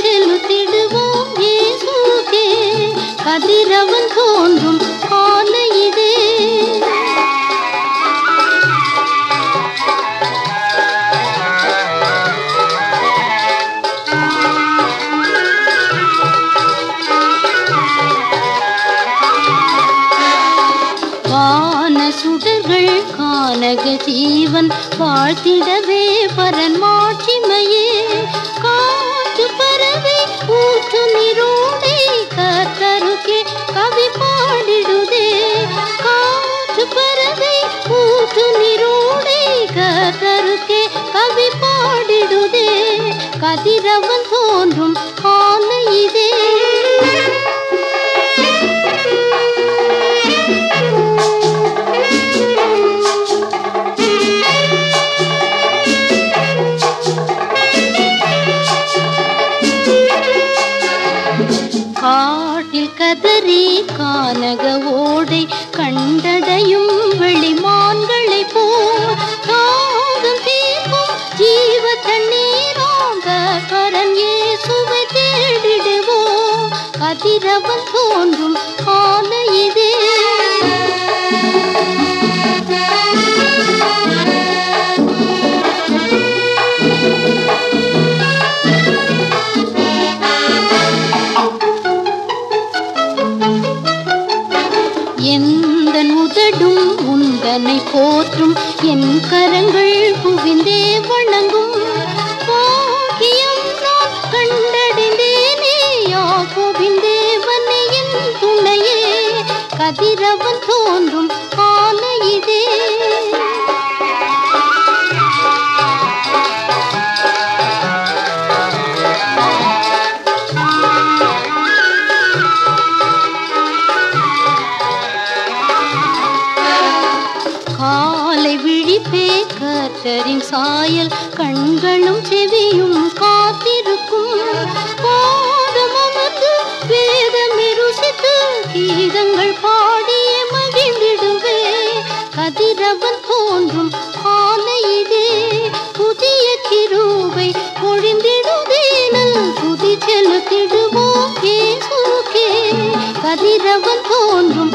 செலுத்திடுவோம் ஏசுகே கதிரவன் தோன்றும் காலை சுடர்கள் கானக ஜீவன் வாழ்த்திடவே பரன் மாட்சிமையே. கவி பாடிடுதே கதிரவன் தோன்றும் ஆலை இதே. காட்டில் கதறி கானக ஓடை கண்டடையும் வெளிமா கதிரவன் தோன்றும் கால இது. எந்த உதடும் உந்தனை போற்றும் என் கரங்கள் புவிந்தே வணங்கும் யாக்கோபின் என் துணையே கதிரவன் தோன்றும் கால இதே காலை சாயல் கண்களும் செவியும் காத்திருக்கும். கீதங்கள் பாடிய மகிழ்ந்திடுவே. கதிரவன் தோன்றும் ஆலையிலே புதிய கிருவை பொழிந்திடுவேனல் புதி செலுத்திடுவோம் கே சுருக்கே கதிரவன் தோன்றும்